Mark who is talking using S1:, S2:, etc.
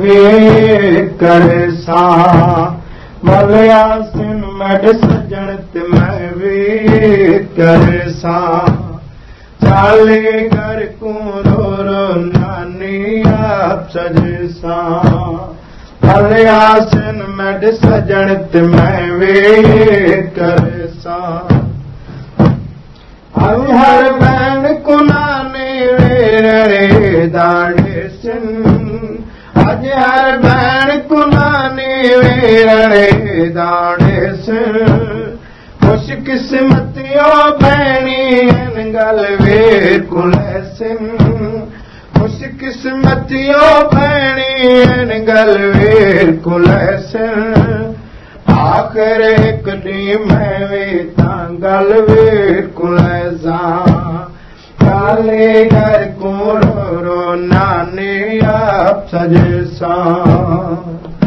S1: वे कर सा मलया सिन मड सजण मैं वे कर चाले घर को रो रो नानी आप सज सा मलया सिन मड सजण मैं वे कर اڄ هر بين ڪناني وي ڏاڙهي سن خوش ڪسمتيو بيڻي گل وي ڪل سن خوش ڪسمتيو بيڻي گل وي ڪل سن آخر هڪ ڏينهن ۾ ويتا گل وي ڪل سان ڪالي گهر ڪو سج سان